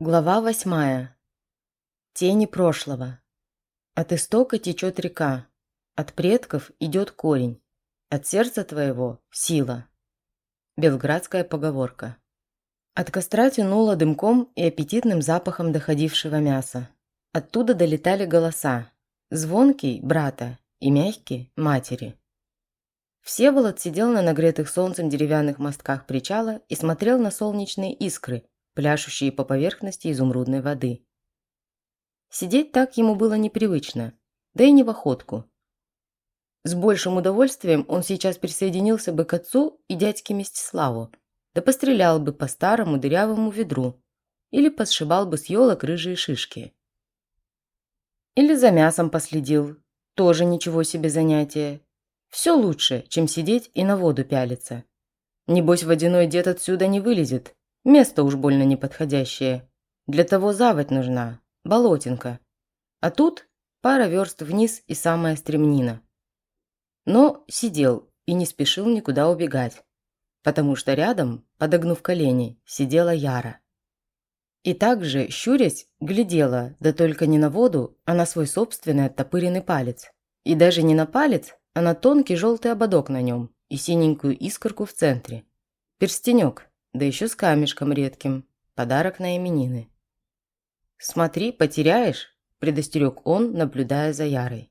Глава восьмая. Тени прошлого. От истока течет река, от предков идет корень, от сердца твоего – сила. Белградская поговорка. От костра тянуло дымком и аппетитным запахом доходившего мяса. Оттуда долетали голоса. Звонкий – брата и мягкий – матери. Всеволод сидел на нагретых солнцем деревянных мостках причала и смотрел на солнечные искры – пляшущие по поверхности изумрудной воды. Сидеть так ему было непривычно, да и не в охотку. С большим удовольствием он сейчас присоединился бы к отцу и дядьке Мстиславу, да пострелял бы по старому дырявому ведру или посшибал бы с елок рыжие шишки. Или за мясом последил, тоже ничего себе занятие. Все лучше, чем сидеть и на воду пялиться. Небось, водяной дед отсюда не вылезет, Место уж больно неподходящее. Для того заводь нужна, болотинка. А тут пара верст вниз и самая стремнина. Но сидел и не спешил никуда убегать, потому что рядом, подогнув колени, сидела Яра. И также, щурясь, глядела, да только не на воду, а на свой собственный оттопыренный палец. И даже не на палец, а на тонкий желтый ободок на нем и синенькую искорку в центре. Перстенек, да еще с камешком редким. Подарок на именины. «Смотри, потеряешь», – предостерег он, наблюдая за Ярой.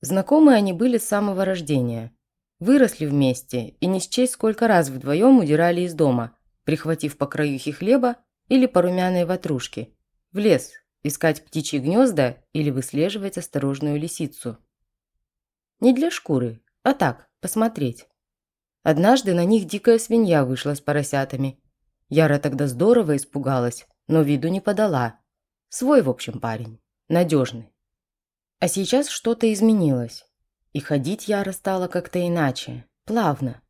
Знакомые они были с самого рождения. Выросли вместе и не счесть сколько раз вдвоем удирали из дома, прихватив по краюхе хлеба или по румяной ватрушке, в лес, искать птичьи гнезда или выслеживать осторожную лисицу. Не для шкуры, а так, посмотреть. Однажды на них дикая свинья вышла с поросятами. Яра тогда здорово испугалась, но виду не подала. Свой, в общем, парень. Надежный. А сейчас что-то изменилось. И ходить Яра стала как-то иначе. Плавно.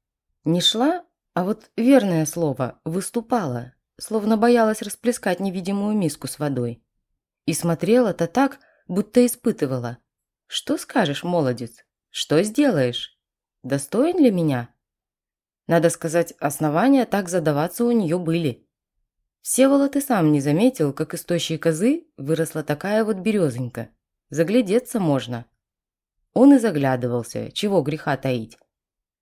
Не шла, а вот верное слово, выступала, словно боялась расплескать невидимую миску с водой. И смотрела-то так, будто испытывала. Что скажешь, молодец? Что сделаешь? Достоин ли меня? Надо сказать, основания так задаваться у нее были. Всеволод и сам не заметил, как из тощей козы выросла такая вот березонька. Заглядеться можно. Он и заглядывался, чего греха таить.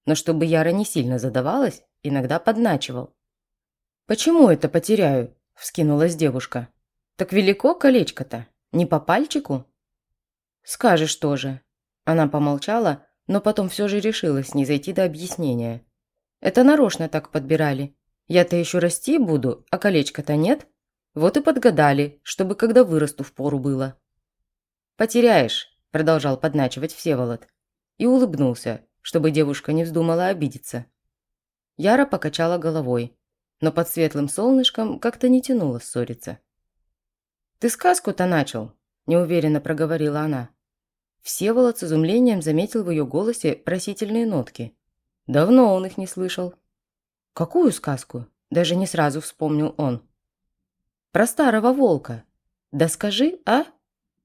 Но чтобы Яра не сильно задавалась, иногда подначивал. «Почему это потеряю?» – вскинулась девушка. «Так велико колечко-то? Не по пальчику?» «Скажешь тоже». Она помолчала, но потом все же решилась не зайти до объяснения. Это нарочно так подбирали. Я-то еще расти буду, а колечко-то нет. Вот и подгадали, чтобы когда вырасту в пору было. «Потеряешь», – продолжал подначивать Всеволод. И улыбнулся, чтобы девушка не вздумала обидеться. Яра покачала головой, но под светлым солнышком как-то не тянуло ссориться. «Ты сказку-то начал», – неуверенно проговорила она. Всеволод с изумлением заметил в ее голосе просительные нотки. Давно он их не слышал. Какую сказку? Даже не сразу вспомнил он. Про старого волка. Да скажи, а?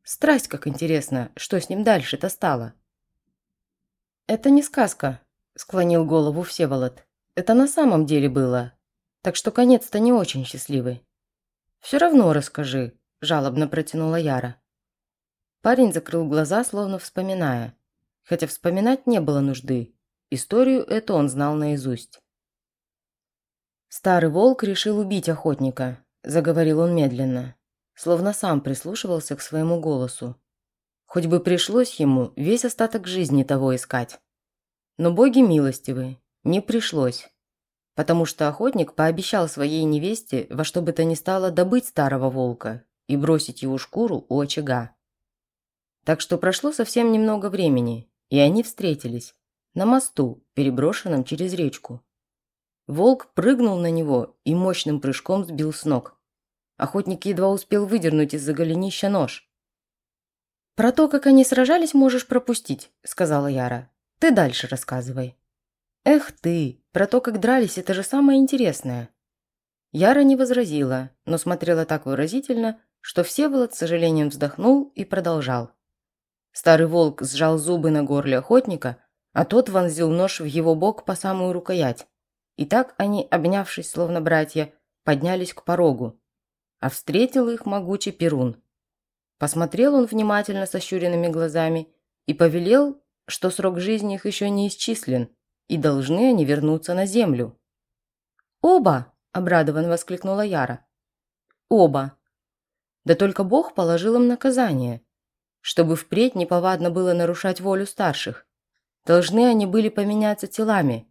Страсть, как интересно, что с ним дальше-то стало. Это не сказка, склонил голову Всеволод. Это на самом деле было. Так что конец-то не очень счастливый. Все равно расскажи, жалобно протянула Яра. Парень закрыл глаза, словно вспоминая. Хотя вспоминать не было нужды. Историю эту он знал наизусть. «Старый волк решил убить охотника», – заговорил он медленно, словно сам прислушивался к своему голосу. Хоть бы пришлось ему весь остаток жизни того искать. Но боги милостивы, не пришлось, потому что охотник пообещал своей невесте во что бы то ни стало добыть старого волка и бросить его шкуру у очага. Так что прошло совсем немного времени, и они встретились. На мосту, переброшенном через речку. Волк прыгнул на него и мощным прыжком сбил с ног. Охотник едва успел выдернуть из-за голенища нож. «Про то, как они сражались, можешь пропустить», – сказала Яра. «Ты дальше рассказывай». «Эх ты, про то, как дрались, это же самое интересное». Яра не возразила, но смотрела так выразительно, что Всеволод с сожалением вздохнул и продолжал. Старый волк сжал зубы на горле охотника, а тот вонзил нож в его бок по самую рукоять. И так они, обнявшись, словно братья, поднялись к порогу. а встретил их могучий Перун. Посмотрел он внимательно сощуренными глазами и повелел, что срок жизни их еще не исчислен, и должны они вернуться на землю. «Оба!» – обрадованно воскликнула Яра. «Оба!» Да только Бог положил им наказание, чтобы впредь неповадно было нарушать волю старших. Должны они были поменяться телами.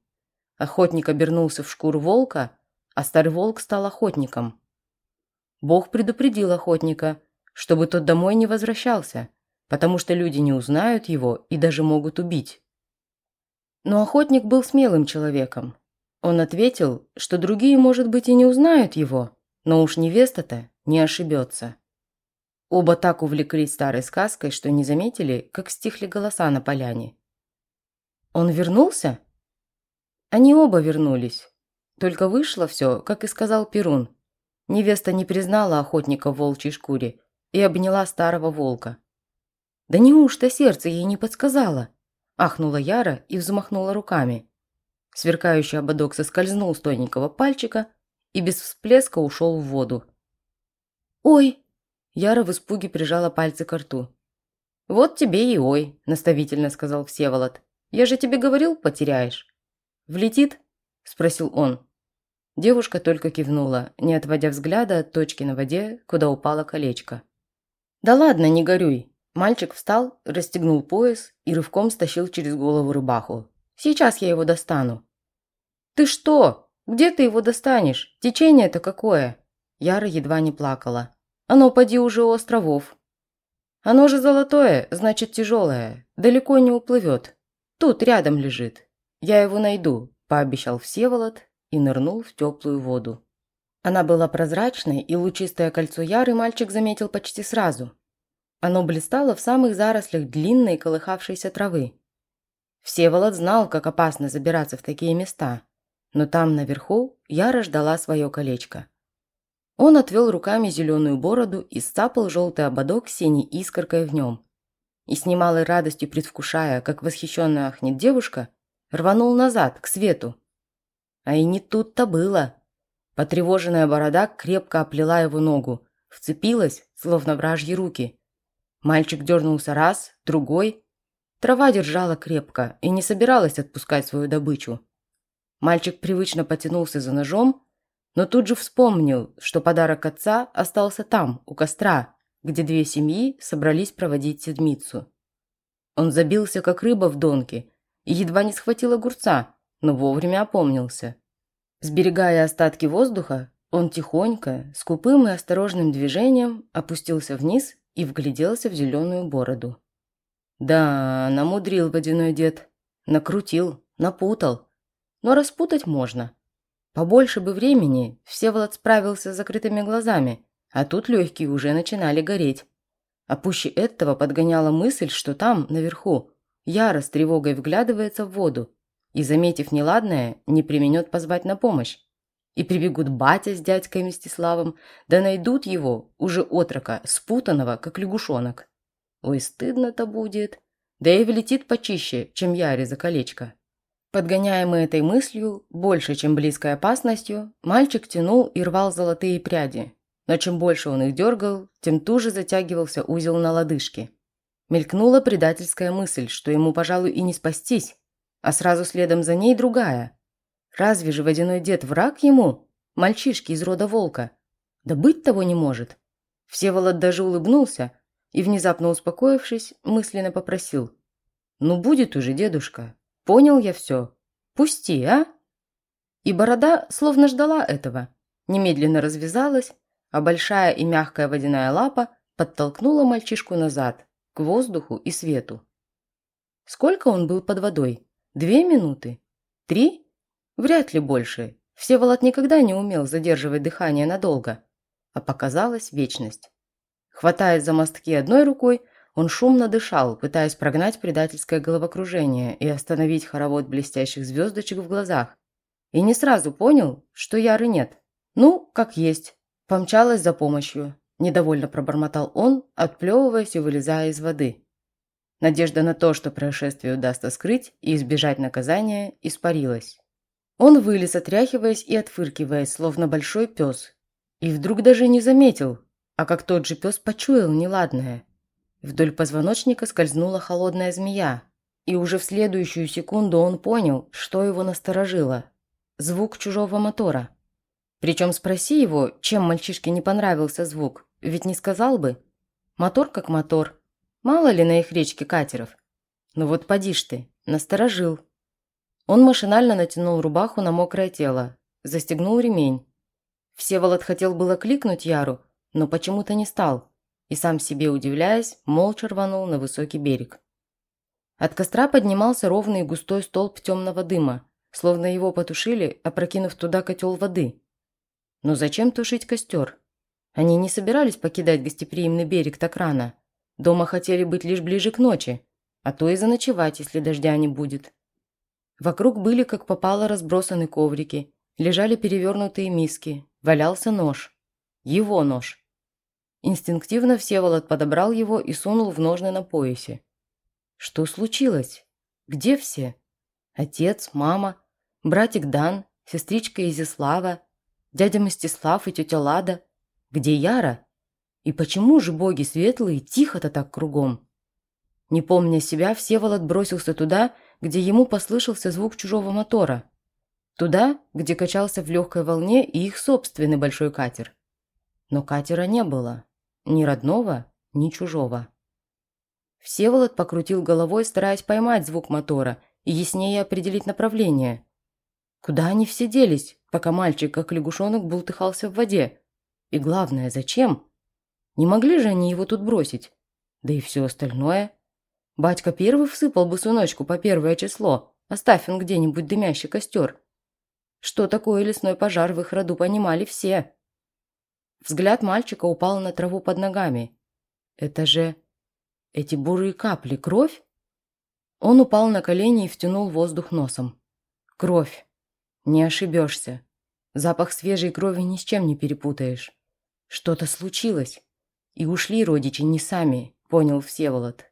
Охотник обернулся в шкуру волка, а старый волк стал охотником. Бог предупредил охотника, чтобы тот домой не возвращался, потому что люди не узнают его и даже могут убить. Но охотник был смелым человеком. Он ответил, что другие, может быть, и не узнают его, но уж невеста-то не ошибется. Оба так увлеклись старой сказкой, что не заметили, как стихли голоса на поляне. «Он вернулся?» Они оба вернулись. Только вышло все, как и сказал Перун. Невеста не признала охотника в волчьей шкуре и обняла старого волка. «Да неужто сердце ей не подсказало?» Ахнула Яра и взмахнула руками. Сверкающий ободок соскользнул с тоненького пальчика и без всплеска ушел в воду. «Ой!» Яра в испуге прижала пальцы к рту. «Вот тебе и ой», – наставительно сказал Всеволод. «Я же тебе говорил, потеряешь». «Влетит?» – спросил он. Девушка только кивнула, не отводя взгляда от точки на воде, куда упало колечко. «Да ладно, не горюй!» Мальчик встал, расстегнул пояс и рывком стащил через голову рубаху. «Сейчас я его достану». «Ты что? Где ты его достанешь? Течение-то какое?» Яра едва не плакала. «Оно поди уже у островов». «Оно же золотое, значит тяжелое. Далеко не уплывет. Тут рядом лежит. Я его найду», – пообещал Всеволод и нырнул в теплую воду. Она была прозрачной, и лучистое кольцо Яры мальчик заметил почти сразу. Оно блистало в самых зарослях длинной колыхавшейся травы. Всеволод знал, как опасно забираться в такие места, но там, наверху, Яра ждала свое колечко. Он отвел руками зеленую бороду и сцапал желтый ободок с синей искоркой в нем. И с немалой радостью предвкушая, как восхищенно ахнет девушка, рванул назад, к свету. А и не тут-то было. Потревоженная борода крепко оплела его ногу, вцепилась, словно вражьи руки. Мальчик дернулся раз, другой. Трава держала крепко и не собиралась отпускать свою добычу. Мальчик привычно потянулся за ножом, но тут же вспомнил, что подарок отца остался там, у костра, где две семьи собрались проводить седмицу. Он забился, как рыба в донке, и едва не схватил огурца, но вовремя опомнился. Сберегая остатки воздуха, он тихонько, скупым и осторожным движением опустился вниз и вгляделся в зеленую бороду. Да, намудрил водяной дед. Накрутил, напутал. Но распутать можно. Побольше бы времени, Всеволод справился с закрытыми глазами, а тут легкие уже начинали гореть. А пуще этого подгоняла мысль, что там, наверху, Яра с тревогой вглядывается в воду и, заметив неладное, не применет позвать на помощь. И прибегут батя с дядькой Мстиславом, да найдут его, уже отрока, спутанного, как лягушонок. Ой, стыдно-то будет. Да и влетит почище, чем Яре за колечко. Подгоняемый этой мыслью, больше, чем близкой опасностью, мальчик тянул и рвал золотые пряди. Но чем больше он их дергал, тем туже затягивался узел на лодыжке. Мелькнула предательская мысль, что ему, пожалуй, и не спастись, а сразу следом за ней другая. Разве же водяной дед враг ему? Мальчишки из рода волка. Да быть того не может. Всеволод даже улыбнулся и, внезапно успокоившись, мысленно попросил. «Ну будет уже, дедушка. Понял я все. Пусти, а?» И борода словно ждала этого. Немедленно развязалась, а большая и мягкая водяная лапа подтолкнула мальчишку назад, к воздуху и свету. Сколько он был под водой? Две минуты? Три? Вряд ли больше. Всеволод никогда не умел задерживать дыхание надолго. А показалась вечность. Хватаясь за мостки одной рукой, он шумно дышал, пытаясь прогнать предательское головокружение и остановить хоровод блестящих звездочек в глазах. И не сразу понял, что Яры нет. Ну, как есть. Помчалась за помощью. Недовольно пробормотал он, отплевываясь и вылезая из воды. Надежда на то, что происшествие удастся скрыть и избежать наказания, испарилась. Он вылез, отряхиваясь и отфыркиваясь, словно большой пес, И вдруг даже не заметил, а как тот же пес почуял неладное. Вдоль позвоночника скользнула холодная змея, и уже в следующую секунду он понял, что его насторожило. Звук чужого мотора. Причем спроси его, чем мальчишке не понравился звук, ведь не сказал бы. Мотор как мотор. Мало ли на их речке катеров. Ну вот поди ж ты, насторожил. Он машинально натянул рубаху на мокрое тело, застегнул ремень. Всеволод хотел было кликнуть Яру, но почему-то не стал, и сам себе удивляясь, молча рванул на высокий берег. От костра поднимался ровный густой столб темного дыма, словно его потушили, опрокинув туда котел воды. Но зачем тушить костер? Они не собирались покидать гостеприимный берег так рано. Дома хотели быть лишь ближе к ночи, а то и заночевать, если дождя не будет. Вокруг были, как попало, разбросаны коврики, лежали перевернутые миски, валялся нож. Его нож. Инстинктивно Всеволод подобрал его и сунул в ножны на поясе. Что случилось? Где все? Отец, мама, братик Дан, сестричка Изяслава, дядя Мстислав и тетя Лада. Где Яра? И почему же боги светлые тихо-то так кругом? Не помня себя, Всеволод бросился туда, где ему послышался звук чужого мотора. Туда, где качался в легкой волне и их собственный большой катер. Но катера не было. Ни родного, ни чужого. Всеволод покрутил головой, стараясь поймать звук мотора и яснее определить направление. Куда они все делись, пока мальчик, как лягушонок, бултыхался в воде? И главное, зачем? Не могли же они его тут бросить? Да и все остальное. Батька первый всыпал бы сыночку по первое число, оставь он где-нибудь дымящий костер. Что такое лесной пожар в их роду понимали все. Взгляд мальчика упал на траву под ногами. Это же... Эти бурые капли – кровь? Он упал на колени и втянул воздух носом. Кровь. Не ошибешься. Запах свежей крови ни с чем не перепутаешь. Что-то случилось. И ушли родичи не сами, понял Всеволод.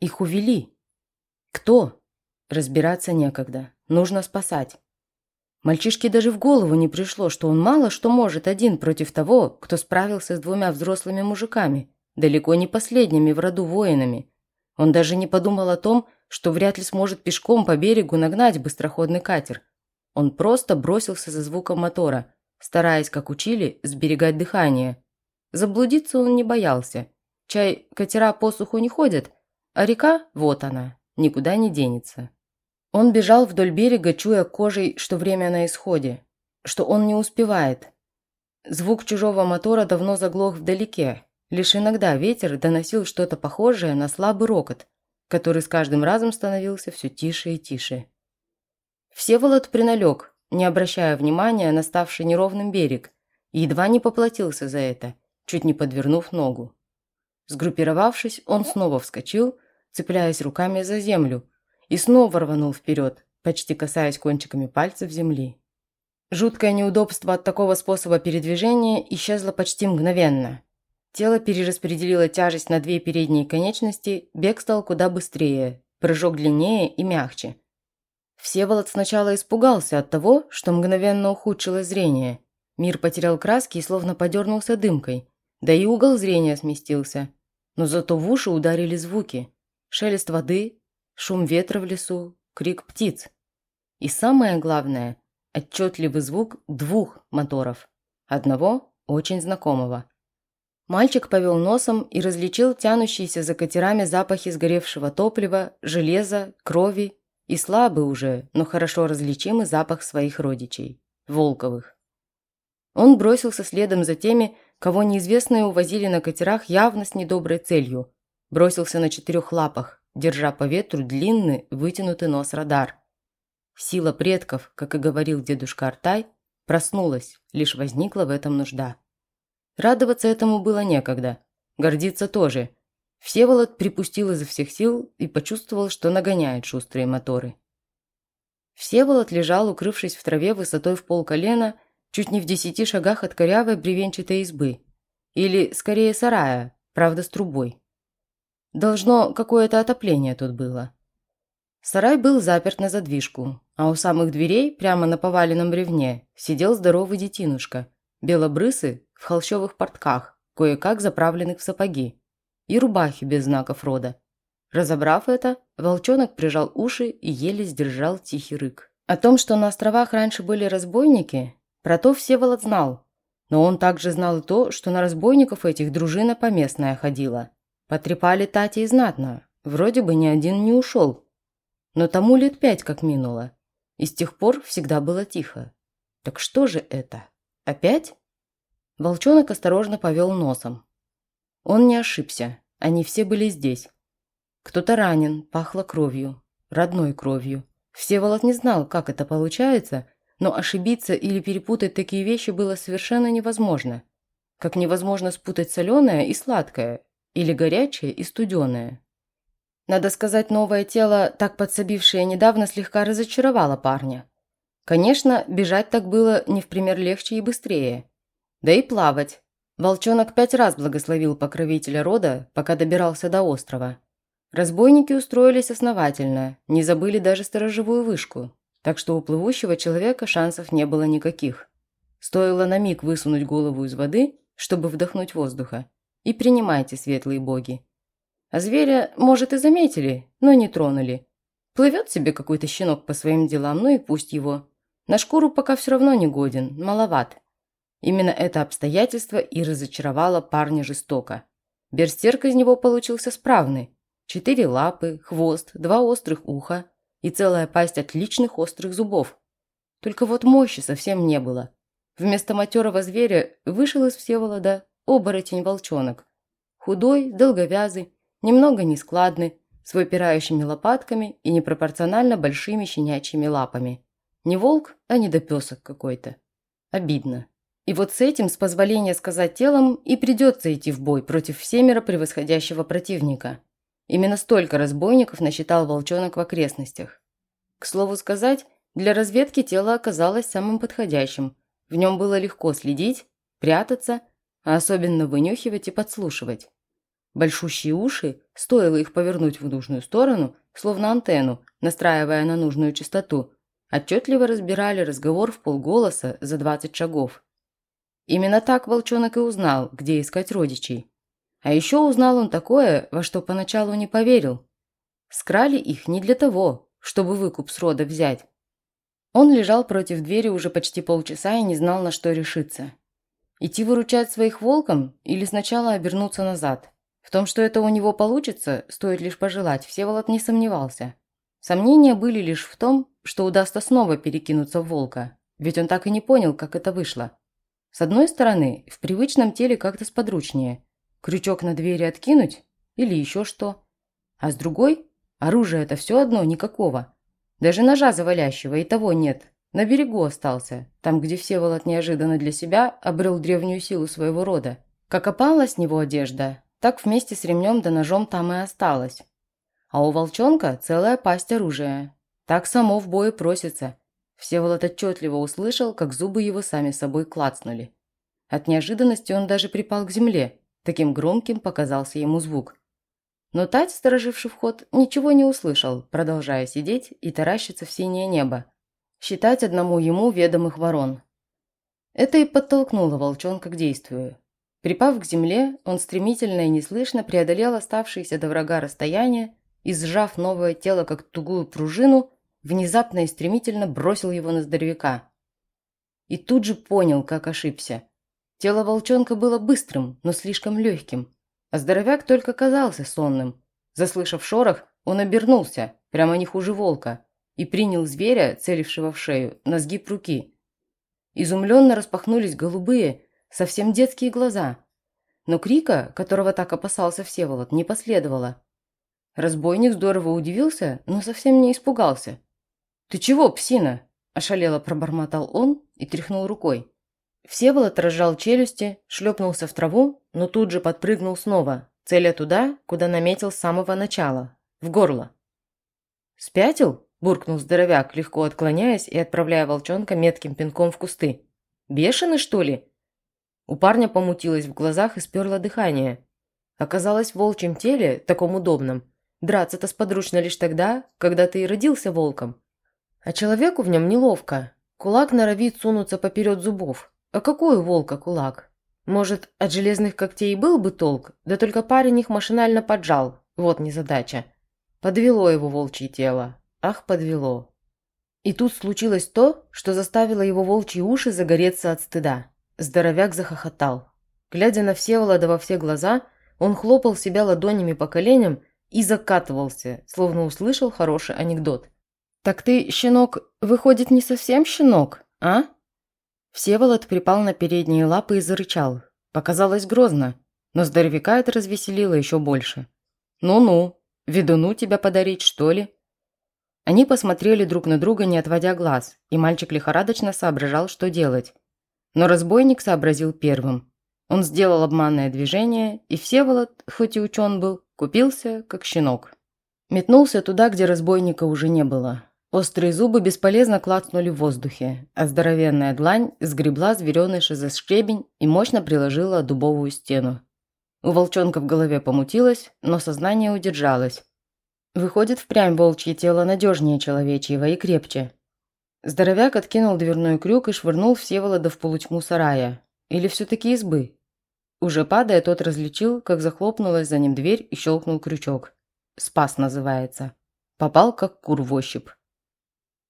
Их увели. Кто? Разбираться некогда. Нужно спасать. Мальчишке даже в голову не пришло, что он мало что может один против того, кто справился с двумя взрослыми мужиками, далеко не последними в роду воинами. Он даже не подумал о том, что вряд ли сможет пешком по берегу нагнать быстроходный катер. Он просто бросился за звуком мотора, стараясь, как учили, сберегать дыхание. Заблудиться он не боялся. Чай катера по суху не ходят, а река, вот она, никуда не денется. Он бежал вдоль берега, чуя кожей, что время на исходе, что он не успевает. Звук чужого мотора давно заглох вдалеке. Лишь иногда ветер доносил что-то похожее на слабый рокот, который с каждым разом становился все тише и тише. Всеволод приналег, не обращая внимания на ставший неровным берег, и едва не поплатился за это, чуть не подвернув ногу. Сгруппировавшись, он снова вскочил, цепляясь руками за землю, и снова рванул вперед, почти касаясь кончиками пальцев земли. Жуткое неудобство от такого способа передвижения исчезло почти мгновенно. Тело перераспределило тяжесть на две передние конечности, бег стал куда быстрее, прыжок длиннее и мягче. Всеволод сначала испугался от того, что мгновенно ухудшилось зрение. Мир потерял краски и словно подернулся дымкой, да и угол зрения сместился. Но зато в уши ударили звуки. Шелест воды, шум ветра в лесу, крик птиц. И самое главное – отчетливый звук двух моторов. Одного очень знакомого. Мальчик повел носом и различил тянущиеся за катерами запахи сгоревшего топлива, железа, крови и слабый уже, но хорошо различимый запах своих родичей – Волковых. Он бросился следом за теми, кого неизвестные увозили на катерах явно с недоброй целью. Бросился на четырех лапах, держа по ветру длинный, вытянутый нос радар. Сила предков, как и говорил дедушка Артай, проснулась, лишь возникла в этом нужда. Радоваться этому было некогда, гордиться тоже. Всеволод припустил изо всех сил и почувствовал, что нагоняет шустрые моторы. Всеволод лежал, укрывшись в траве высотой в пол колена, чуть не в десяти шагах от корявой бревенчатой избы. Или, скорее, сарая, правда, с трубой. Должно, какое-то отопление тут было. Сарай был заперт на задвижку, а у самых дверей, прямо на поваленном бревне, сидел здоровый детинушка. Белобрысый, в холщовых портках, кое-как заправленных в сапоги, и рубахи без знаков рода. Разобрав это, волчонок прижал уши и еле сдержал тихий рык. О том, что на островах раньше были разбойники, про то Всеволод знал. Но он также знал и то, что на разбойников этих дружина поместная ходила. Потрепали Тати и знатно, вроде бы ни один не ушел. Но тому лет пять как минуло, и с тех пор всегда было тихо. Так что же это? Опять? Волчонок осторожно повел носом. Он не ошибся, они все были здесь. Кто-то ранен, пахло кровью, родной кровью. Всеволод не знал, как это получается, но ошибиться или перепутать такие вещи было совершенно невозможно. Как невозможно спутать соленое и сладкое, или горячее и студеное. Надо сказать, новое тело, так подсобившее недавно, слегка разочаровало парня. Конечно, бежать так было не в пример легче и быстрее. Да и плавать. Волчонок пять раз благословил покровителя рода, пока добирался до острова. Разбойники устроились основательно, не забыли даже сторожевую вышку, так что у плывущего человека шансов не было никаких. Стоило на миг высунуть голову из воды, чтобы вдохнуть воздуха, и принимайте, светлые боги. А зверя, может, и заметили, но не тронули. Плывет себе какой-то щенок по своим делам, ну и пусть его. На шкуру пока все равно не годен, маловат. Именно это обстоятельство и разочаровало парня жестоко. Берстерк из него получился справный, Четыре лапы, хвост, два острых уха и целая пасть отличных острых зубов. Только вот мощи совсем не было. Вместо матерого зверя вышел из Всеволода оборотень-волчонок. Худой, долговязый, немного нескладный, с выпирающими лопатками и непропорционально большими щенячьими лапами. Не волк, а недопесок какой-то. Обидно. И вот с этим, с позволения сказать телом, и придется идти в бой против всемиро превосходящего противника. Именно столько разбойников насчитал волчонок в окрестностях. К слову сказать, для разведки тело оказалось самым подходящим. В нем было легко следить, прятаться, а особенно вынюхивать и подслушивать. Большущие уши, стоило их повернуть в нужную сторону, словно антенну, настраивая на нужную частоту, отчетливо разбирали разговор в полголоса за 20 шагов. Именно так волчонок и узнал, где искать родичей. А еще узнал он такое, во что поначалу не поверил. Скрали их не для того, чтобы выкуп с рода взять. Он лежал против двери уже почти полчаса и не знал, на что решиться. Идти выручать своих волком или сначала обернуться назад. В том, что это у него получится, стоит лишь пожелать, Всеволод не сомневался. Сомнения были лишь в том, что удастся снова перекинуться в волка, ведь он так и не понял, как это вышло. С одной стороны, в привычном теле как-то сподручнее – Крючок на двери откинуть? Или еще что? А с другой? Оружия это все одно никакого. Даже ножа завалящего и того нет. На берегу остался, там, где Всеволод неожиданно для себя обрел древнюю силу своего рода. Как опала с него одежда, так вместе с ремнем да ножом там и осталось. А у волчонка целая пасть оружия. Так само в бою просится. Всеволод отчетливо услышал, как зубы его сами собой клацнули. От неожиданности он даже припал к земле, Таким громким показался ему звук. Но Тать, стороживший вход, ничего не услышал, продолжая сидеть и таращиться в синее небо, считать одному ему ведомых ворон. Это и подтолкнуло волчонка к действию. Припав к земле, он стремительно и неслышно преодолел оставшееся до врага расстояние и, сжав новое тело как тугую пружину, внезапно и стремительно бросил его на здоровяка. И тут же понял, как ошибся. Тело волчонка было быстрым, но слишком легким, а здоровяк только казался сонным. Заслышав шорох, он обернулся, прямо не хуже волка, и принял зверя, целившего в шею, на сгиб руки. Изумленно распахнулись голубые, совсем детские глаза. Но крика, которого так опасался Всеволод, не последовало. Разбойник здорово удивился, но совсем не испугался. «Ты чего, псина?» – ошалело пробормотал он и тряхнул рукой. Всеволод разжал челюсти, шлепнулся в траву, но тут же подпрыгнул снова, целя туда, куда наметил с самого начала, в горло. «Спятил?» – буркнул здоровяк, легко отклоняясь и отправляя волчонка метким пинком в кусты. «Бешеный, что ли?» У парня помутилось в глазах и сперло дыхание. Оказалось, в волчьем теле, таком удобном, драться-то сподручно лишь тогда, когда ты и родился волком. А человеку в нем неловко. Кулак норовит сунуться поперед зубов. А какой у волка кулак? Может, от железных когтей был бы толк, да только парень их машинально поджал. Вот незадача. Подвело его волчье тело. Ах, подвело. И тут случилось то, что заставило его волчьи уши загореться от стыда. Здоровяк захохотал. Глядя на Всеволода во все глаза, он хлопал себя ладонями по коленям и закатывался, словно услышал хороший анекдот. «Так ты, щенок, выходит, не совсем щенок, а?» Всеволод припал на передние лапы и зарычал. Показалось грозно, но здоровяка это развеселило еще больше. «Ну-ну, ведуну тебя подарить, что ли?» Они посмотрели друг на друга, не отводя глаз, и мальчик лихорадочно соображал, что делать. Но разбойник сообразил первым. Он сделал обманное движение, и Всеволод, хоть и учен был, купился, как щенок. Метнулся туда, где разбойника уже не было. Острые зубы бесполезно клацнули в воздухе, а здоровенная длань сгребла звереныша за шкребень и мощно приложила дубовую стену. У волчонка в голове помутилось, но сознание удержалось. Выходит, впрямь волчье тело надежнее человечьего и крепче. Здоровяк откинул дверной крюк и швырнул Всеволода в полутьму сарая. Или все-таки избы. Уже падая, тот различил, как захлопнулась за ним дверь и щелкнул крючок. «Спас» называется. Попал, как кур в ощупь.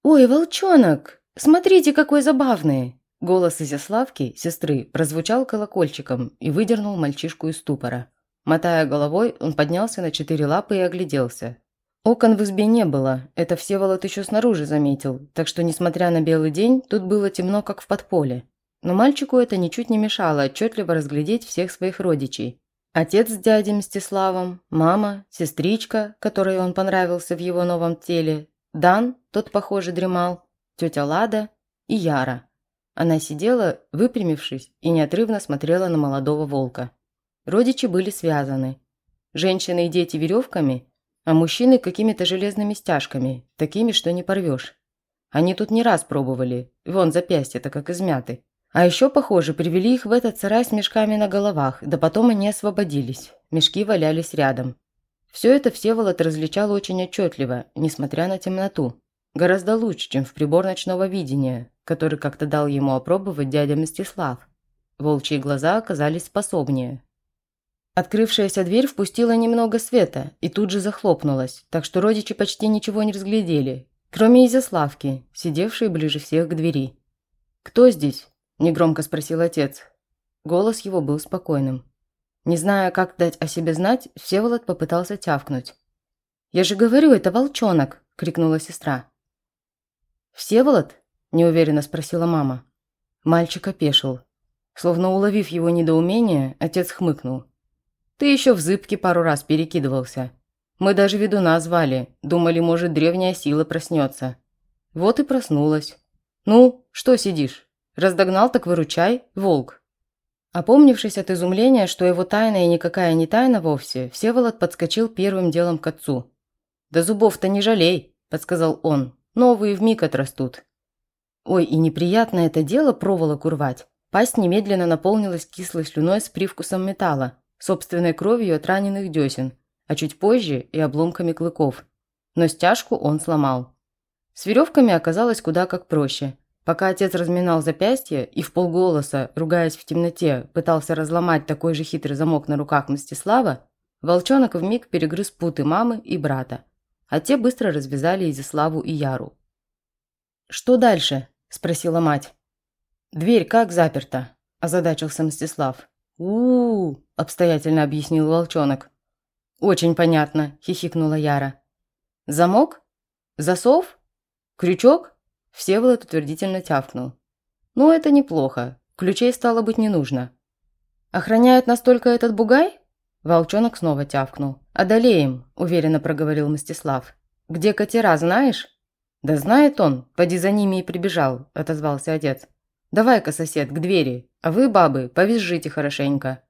«Ой, волчонок! Смотрите, какой забавный!» Голос Изяславки, сестры, прозвучал колокольчиком и выдернул мальчишку из ступора. Мотая головой, он поднялся на четыре лапы и огляделся. Окон в избе не было, это Всеволод еще снаружи заметил, так что, несмотря на белый день, тут было темно, как в подполе. Но мальчику это ничуть не мешало отчетливо разглядеть всех своих родичей. Отец с дядей Мстиславом, мама, сестричка, которой он понравился в его новом теле, Дан, тот, похоже, дремал, тетя Лада и Яра. Она сидела, выпрямившись, и неотрывно смотрела на молодого волка. Родичи были связаны. Женщины и дети веревками, а мужчины какими-то железными стяжками, такими, что не порвешь. Они тут не раз пробовали, вон запястья-то как измяты. А еще, похоже, привели их в этот сарай с мешками на головах, да потом они освободились. Мешки валялись рядом. Все это Всеволод различал очень отчетливо, несмотря на темноту. Гораздо лучше, чем в прибор ночного видения, который как-то дал ему опробовать дядя Мстислав. Волчьи глаза оказались способнее. Открывшаяся дверь впустила немного света и тут же захлопнулась, так что родичи почти ничего не разглядели, кроме Изяславки, сидевшей ближе всех к двери. «Кто здесь?» – негромко спросил отец. Голос его был спокойным. Не зная, как дать о себе знать, Всеволод попытался тявкнуть. «Я же говорю, это волчонок!» – крикнула сестра. «Всеволод?» – неуверенно спросила мама. Мальчик опешил. Словно уловив его недоумение, отец хмыкнул. «Ты еще в зыбке пару раз перекидывался. Мы даже ведуна звали, думали, может, древняя сила проснется. Вот и проснулась. Ну, что сидишь? Раздогнал, так выручай, волк. Опомнившись от изумления, что его тайна и никакая не тайна вовсе, Всеволод подскочил первым делом к отцу. «Да зубов-то не жалей», – подсказал он. «Новые вмиг отрастут». Ой, и неприятно это дело проволоку рвать. Пасть немедленно наполнилась кислой слюной с привкусом металла, собственной кровью от раненых десен, а чуть позже и обломками клыков. Но стяжку он сломал. С веревками оказалось куда как проще – Пока отец разминал запястье и в полголоса, ругаясь в темноте, пытался разломать такой же хитрый замок на руках Мстислава, волчонок вмиг перегрыз путы мамы и брата, а те быстро развязали Изяславу и Яру. «Что дальше?» – спросила мать. «Дверь как заперта?» – озадачился Мстислав. у, обстоятельно объяснил волчонок. «Очень понятно», – хихикнула Яра. «Замок? Засов? Крючок?» Всеволод утвердительно тявкнул. «Ну, это неплохо. Ключей стало быть не нужно». «Охраняет настолько этот бугай?» Волчонок снова тявкнул. «Одолеем», – уверенно проговорил Мстислав. «Где катера, знаешь?» «Да знает он. Поди за ними и прибежал», – отозвался отец. «Давай-ка, сосед, к двери. А вы, бабы, повизжите хорошенько».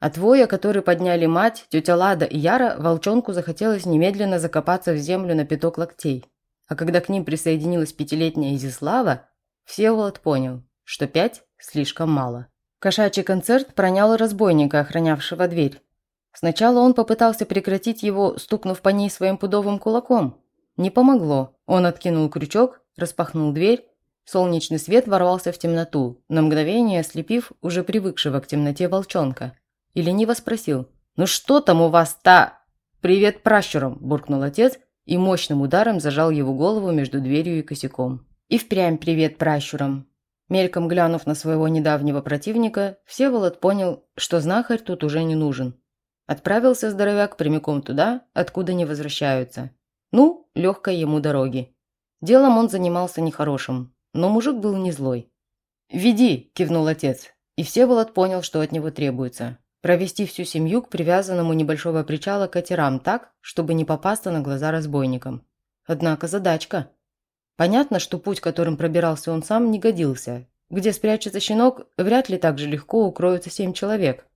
От воя, который подняли мать, тетя Лада и Яра, волчонку захотелось немедленно закопаться в землю на пяток локтей. А когда к ним присоединилась пятилетняя Изислава, Всеволод понял, что пять слишком мало. Кошачий концерт пронял разбойника, охранявшего дверь. Сначала он попытался прекратить его, стукнув по ней своим пудовым кулаком. Не помогло. Он откинул крючок, распахнул дверь. Солнечный свет ворвался в темноту, на мгновение ослепив уже привыкшего к темноте волчонка. И лениво спросил «Ну что там у вас та...» «Привет пращурам!» – буркнул отец и мощным ударом зажал его голову между дверью и косяком. И впрямь привет пращурам. Мельком глянув на своего недавнего противника, Всеволод понял, что знахарь тут уже не нужен. Отправился здоровяк прямиком туда, откуда не возвращаются. Ну, легкой ему дороги. Делом он занимался нехорошим, но мужик был не злой. «Веди!» – кивнул отец, и Всеволод понял, что от него требуется. Провести всю семью к привязанному небольшого причала катерам так, чтобы не попасться на глаза разбойникам. Однако задачка. Понятно, что путь, которым пробирался он сам, не годился. Где спрячется щенок, вряд ли так же легко укроются семь человек.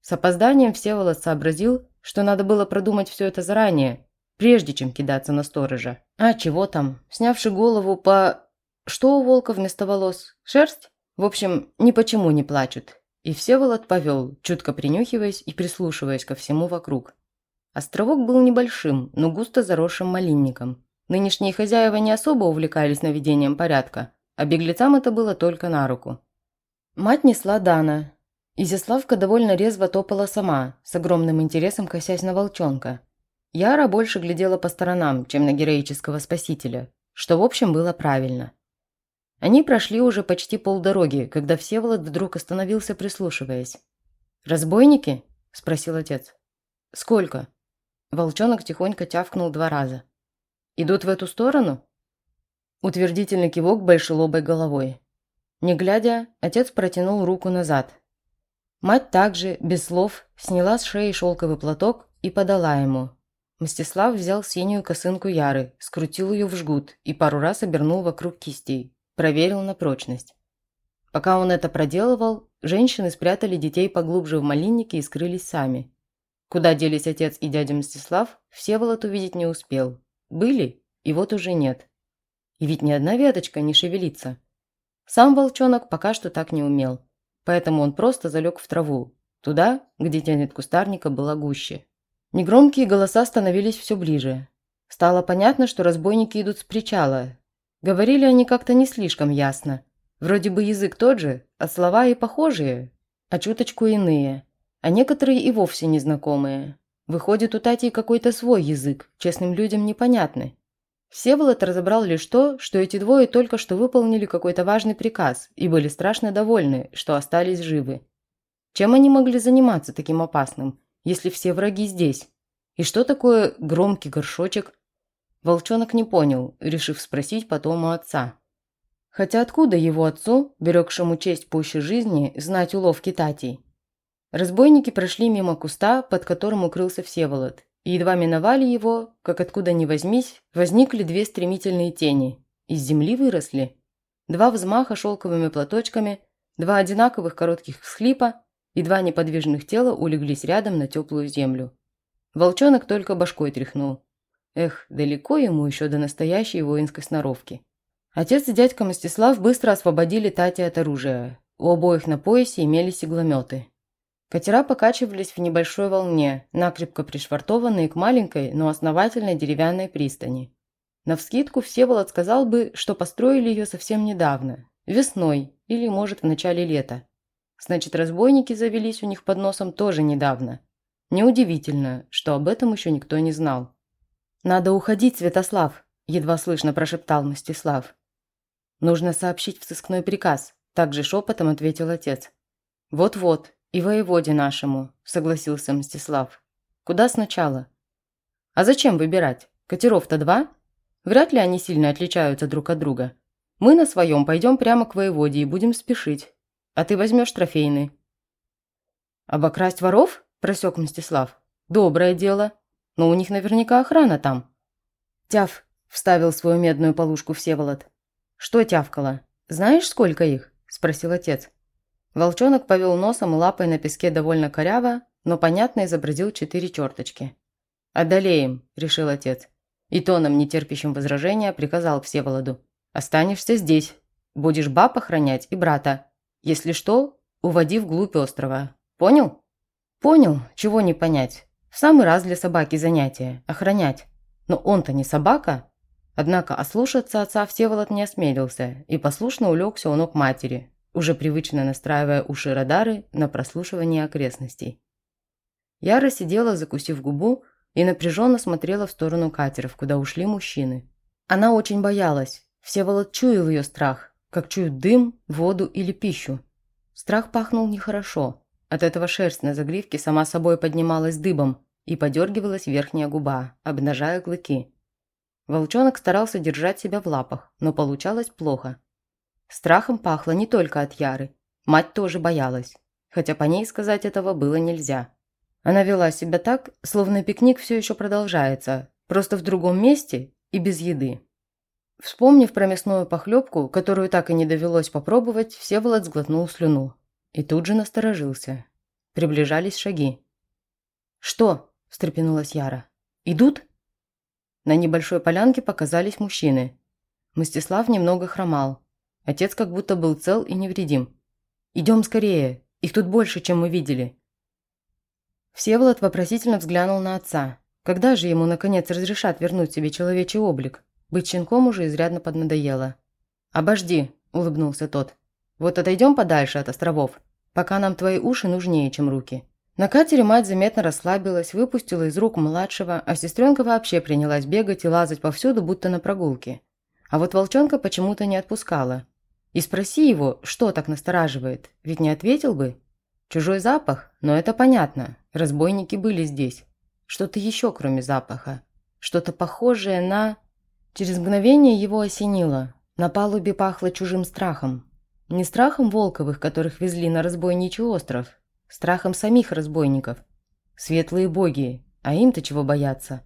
С опозданием Всеволод сообразил, что надо было продумать все это заранее, прежде чем кидаться на сторожа. А чего там? Снявши голову по... Что у волка вместо волос? Шерсть? В общем, ни почему не плачут. И Всеволод повел, чутко принюхиваясь и прислушиваясь ко всему вокруг. Островок был небольшим, но густо заросшим малинником. Нынешние хозяева не особо увлекались наведением порядка, а беглецам это было только на руку. Мать несла Дана. Изяславка довольно резво топала сама, с огромным интересом косясь на волчонка – Яра больше глядела по сторонам, чем на героического спасителя, что в общем было правильно. Они прошли уже почти полдороги, когда Всеволод вдруг остановился, прислушиваясь. «Разбойники?» – спросил отец. «Сколько?» Волчонок тихонько тявкнул два раза. «Идут в эту сторону?» Утвердительный кивок большелобой головой. Не глядя, отец протянул руку назад. Мать также, без слов, сняла с шеи шелковый платок и подала ему, Мстислав взял синюю косынку Яры, скрутил ее в жгут и пару раз обернул вокруг кистей. Проверил на прочность. Пока он это проделывал, женщины спрятали детей поглубже в малиннике и скрылись сами. Куда делись отец и дядя Мстислав, Всеволод увидеть не успел. Были, и вот уже нет. И ведь ни одна веточка не шевелится. Сам волчонок пока что так не умел, поэтому он просто залег в траву, туда, где тянет кустарника было гуще. Негромкие голоса становились все ближе. Стало понятно, что разбойники идут с причала. Говорили они как-то не слишком ясно. Вроде бы язык тот же, а слова и похожие, а чуточку иные, а некоторые и вовсе незнакомые. Выходит, у Тати какой-то свой язык, честным людям непонятный. Всеволод разобрал лишь то, что эти двое только что выполнили какой-то важный приказ и были страшно довольны, что остались живы. Чем они могли заниматься таким опасным, если все враги здесь? И что такое громкий горшочек? Волчонок не понял, решив спросить потом у отца. Хотя откуда его отцу, берегшему честь пуще жизни, знать уловки Татей? Разбойники прошли мимо куста, под которым укрылся Всеволод, и едва миновали его, как откуда ни возьмись, возникли две стремительные тени. Из земли выросли. Два взмаха шелковыми платочками, два одинаковых коротких всхлипа, и два неподвижных тела улеглись рядом на теплую землю. Волчонок только башкой тряхнул. Эх, далеко ему еще до настоящей воинской сноровки. Отец и дядька Мстислав быстро освободили Тати от оружия. У обоих на поясе имелись иглометы. Катера покачивались в небольшой волне, накрепко пришвартованные к маленькой, но основательной деревянной пристани. Навскидку Всеволод сказал бы, что построили ее совсем недавно, весной или, может, в начале лета. Значит, разбойники завелись у них под носом тоже недавно. Неудивительно, что об этом еще никто не знал. «Надо уходить, Святослав», – едва слышно прошептал Мстислав. «Нужно сообщить в сыскной приказ», – также шепотом ответил отец. «Вот-вот, и воеводе нашему», – согласился Мстислав. «Куда сначала?» «А зачем выбирать? Катеров-то два? Вряд ли они сильно отличаются друг от друга. Мы на своем пойдем прямо к воеводе и будем спешить а ты возьмешь трофейный». «Обокрасть воров?» – просек Мстислав. «Доброе дело. Но у них наверняка охрана там». «Тяв», – вставил свою медную полушку Всеволод. «Что тявкало? Знаешь, сколько их?» – спросил отец. Волчонок повел носом и лапой на песке довольно коряво, но понятно изобразил четыре черточки. «Одолеем», – решил отец. И тоном, нетерпящим возражения, приказал Всеволоду. «Останешься здесь. Будешь баб охранять и брата. Если что, уводи вглубь острова. Понял? Понял, чего не понять. В самый раз для собаки занятие – охранять. Но он-то не собака. Однако ослушаться отца Всеволод не осмелился и послушно улегся у ног матери, уже привычно настраивая уши радары на прослушивание окрестностей. Яра сидела, закусив губу, и напряженно смотрела в сторону катеров, куда ушли мужчины. Она очень боялась. Всеволод чуял ее страх, как чуют дым, воду или пищу. Страх пахнул нехорошо. От этого шерсть на загривке сама собой поднималась дыбом и подергивалась верхняя губа, обнажая клыки. Волчонок старался держать себя в лапах, но получалось плохо. Страхом пахло не только от Яры. Мать тоже боялась, хотя по ней сказать этого было нельзя. Она вела себя так, словно пикник все еще продолжается, просто в другом месте и без еды. Вспомнив про мясную похлебку, которую так и не довелось попробовать, Всеволод сглотнул слюну. И тут же насторожился. Приближались шаги. «Что?» – встрепенулась Яра. «Идут?» На небольшой полянке показались мужчины. Мстислав немного хромал. Отец как будто был цел и невредим. «Идем скорее, их тут больше, чем мы видели». Всеволод вопросительно взглянул на отца. Когда же ему, наконец, разрешат вернуть себе человечий облик? Быть щенком уже изрядно поднадоело. «Обожди», – улыбнулся тот. «Вот отойдем подальше от островов, пока нам твои уши нужнее, чем руки». На катере мать заметно расслабилась, выпустила из рук младшего, а сестренка вообще принялась бегать и лазать повсюду, будто на прогулке. А вот волчонка почему-то не отпускала. И спроси его, что так настораживает, ведь не ответил бы. Чужой запах? Но это понятно. Разбойники были здесь. Что-то еще, кроме запаха. Что-то похожее на... Через мгновение его осенило. На палубе пахло чужим страхом. Не страхом Волковых, которых везли на разбойничий остров. Страхом самих разбойников. Светлые боги. А им-то чего бояться?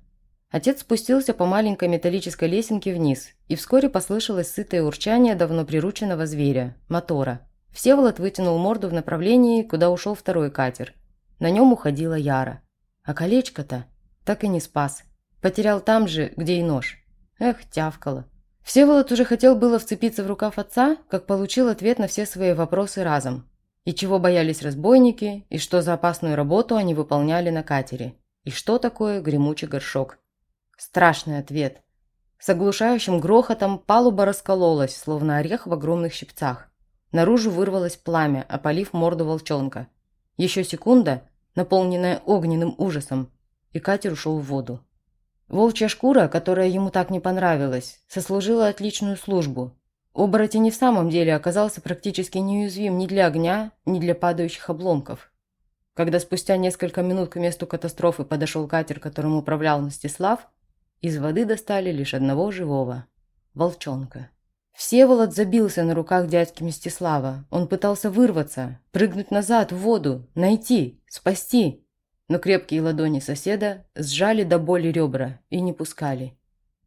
Отец спустился по маленькой металлической лесенке вниз, и вскоре послышалось сытое урчание давно прирученного зверя – мотора. Всеволод вытянул морду в направлении, куда ушел второй катер. На нем уходила Яра. А колечко-то так и не спас. Потерял там же, где и нож. Эх, тявкало. Всеволод уже хотел было вцепиться в рукав отца, как получил ответ на все свои вопросы разом. И чего боялись разбойники, и что за опасную работу они выполняли на катере, и что такое гремучий горшок. Страшный ответ. С оглушающим грохотом палуба раскололась, словно орех в огромных щипцах. Наружу вырвалось пламя, опалив морду волчонка. Еще секунда, наполненная огненным ужасом, и катер ушел в воду. Волчья шкура, которая ему так не понравилась, сослужила отличную службу. Оборотень и в самом деле оказался практически неуязвим ни для огня, ни для падающих обломков. Когда спустя несколько минут к месту катастрофы подошел катер, которым управлял Мстислав, из воды достали лишь одного живого – волчонка. Всеволод забился на руках дядьки Мстислава. Он пытался вырваться, прыгнуть назад в воду, найти, спасти. Но крепкие ладони соседа сжали до боли ребра и не пускали.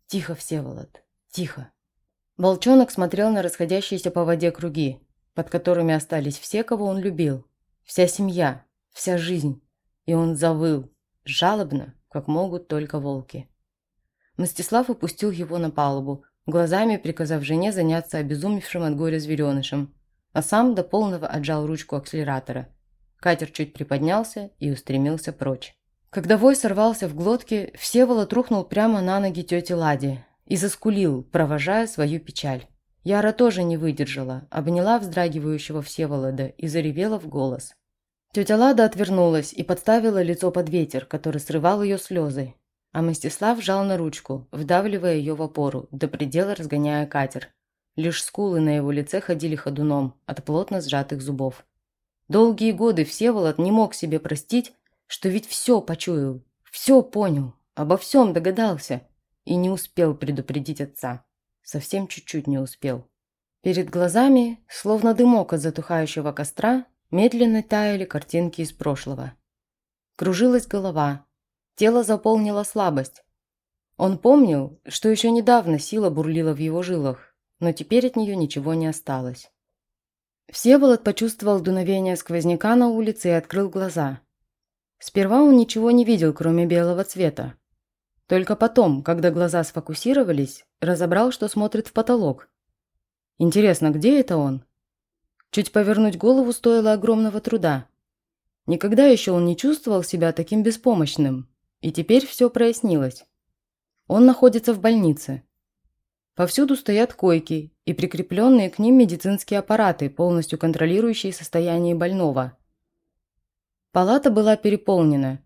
«Тихо, Всеволод, тихо». Волчонок смотрел на расходящиеся по воде круги, под которыми остались все, кого он любил. Вся семья, вся жизнь. И он завыл, жалобно, как могут только волки. Мстислав упустил его на палубу, глазами приказав жене заняться обезумевшим от горя зверенышем, а сам до полного отжал ручку акселератора. Катер чуть приподнялся и устремился прочь. Когда вой сорвался в глотке, Всеволод рухнул прямо на ноги тети Лади и заскулил, провожая свою печаль. Яра тоже не выдержала, обняла вздрагивающего Всеволода и заревела в голос. Тетя Лада отвернулась и подставила лицо под ветер, который срывал ее слезы, а Мстислав жал на ручку, вдавливая ее в опору, до предела разгоняя катер. Лишь скулы на его лице ходили ходуном от плотно сжатых зубов. Долгие годы Всеволод не мог себе простить, что ведь все почуял, все понял, обо всем догадался и не успел предупредить отца. Совсем чуть-чуть не успел. Перед глазами, словно дымок от затухающего костра, медленно таяли картинки из прошлого. Кружилась голова, Тело заполнило слабость. Он помнил, что еще недавно сила бурлила в его жилах, но теперь от нее ничего не осталось. Всеволод почувствовал дуновение сквозняка на улице и открыл глаза. Сперва он ничего не видел, кроме белого цвета. Только потом, когда глаза сфокусировались, разобрал, что смотрит в потолок. Интересно, где это он? Чуть повернуть голову стоило огромного труда. Никогда еще он не чувствовал себя таким беспомощным. И теперь все прояснилось. Он находится в больнице. Повсюду стоят койки и прикрепленные к ним медицинские аппараты, полностью контролирующие состояние больного. Палата была переполнена.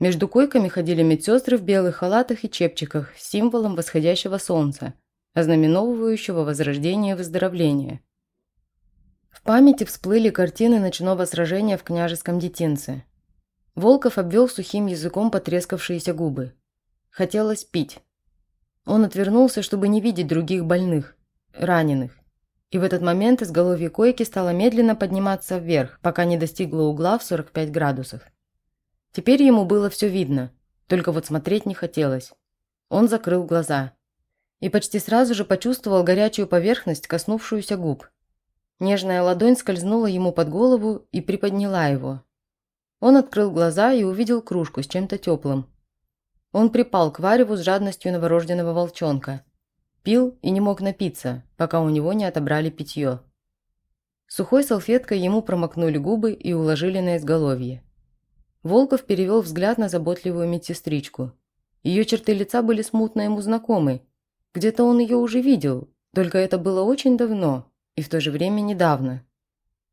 Между койками ходили медсестры в белых халатах и чепчиках с символом восходящего солнца, ознаменовывающего возрождение и выздоровление. В памяти всплыли картины ночного сражения в княжеском детинце. Волков обвел сухим языком потрескавшиеся губы. Хотелось пить. Он отвернулся, чтобы не видеть других больных, раненых. И в этот момент изголовье койки стало медленно подниматься вверх, пока не достигло угла в 45 градусов. Теперь ему было все видно, только вот смотреть не хотелось. Он закрыл глаза. И почти сразу же почувствовал горячую поверхность, коснувшуюся губ. Нежная ладонь скользнула ему под голову и приподняла его. Он открыл глаза и увидел кружку с чем-то теплым. Он припал к вареву с жадностью новорожденного волчонка. Пил и не мог напиться, пока у него не отобрали питье. Сухой салфеткой ему промокнули губы и уложили на изголовье. Волков перевел взгляд на заботливую медсестричку. Ее черты лица были смутно ему знакомы. Где-то он ее уже видел, только это было очень давно и в то же время недавно.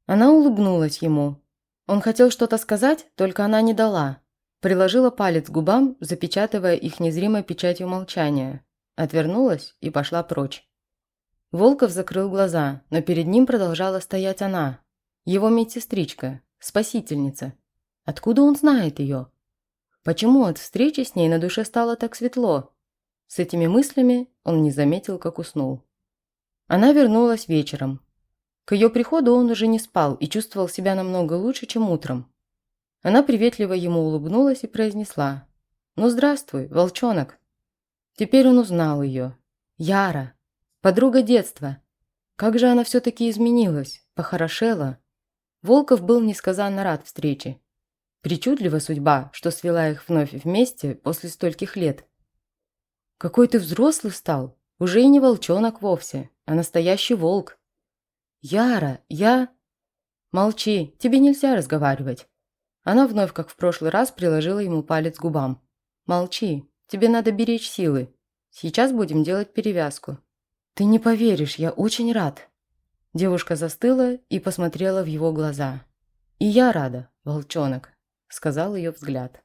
Она улыбнулась ему. Он хотел что-то сказать, только она не дала. Приложила палец к губам, запечатывая их незримой печатью молчания. Отвернулась и пошла прочь. Волков закрыл глаза, но перед ним продолжала стоять она. Его медсестричка, спасительница. Откуда он знает ее? Почему от встречи с ней на душе стало так светло? С этими мыслями он не заметил, как уснул. Она вернулась вечером. К ее приходу он уже не спал и чувствовал себя намного лучше, чем утром. Она приветливо ему улыбнулась и произнесла. «Ну, здравствуй, волчонок». Теперь он узнал ее. Яра. Подруга детства. Как же она все-таки изменилась, похорошела. Волков был несказанно рад встрече. Причудлива судьба, что свела их вновь вместе после стольких лет. «Какой ты взрослый стал! Уже и не волчонок вовсе, а настоящий волк!» «Яра, я...» «Молчи, тебе нельзя разговаривать. Она вновь, как в прошлый раз, приложила ему палец к губам. «Молчи, тебе надо беречь силы. Сейчас будем делать перевязку». «Ты не поверишь, я очень рад». Девушка застыла и посмотрела в его глаза. «И я рада, волчонок», – сказал ее взгляд.